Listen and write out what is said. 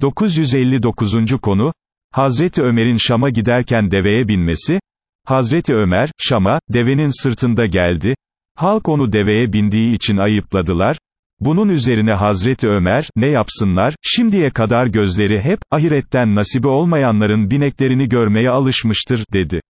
959. konu, Hazreti Ömer'in Şam'a giderken deveye binmesi, Hazreti Ömer, Şam'a, devenin sırtında geldi, halk onu deveye bindiği için ayıpladılar, bunun üzerine Hazreti Ömer, ne yapsınlar, şimdiye kadar gözleri hep, ahiretten nasibi olmayanların bineklerini görmeye alışmıştır, dedi.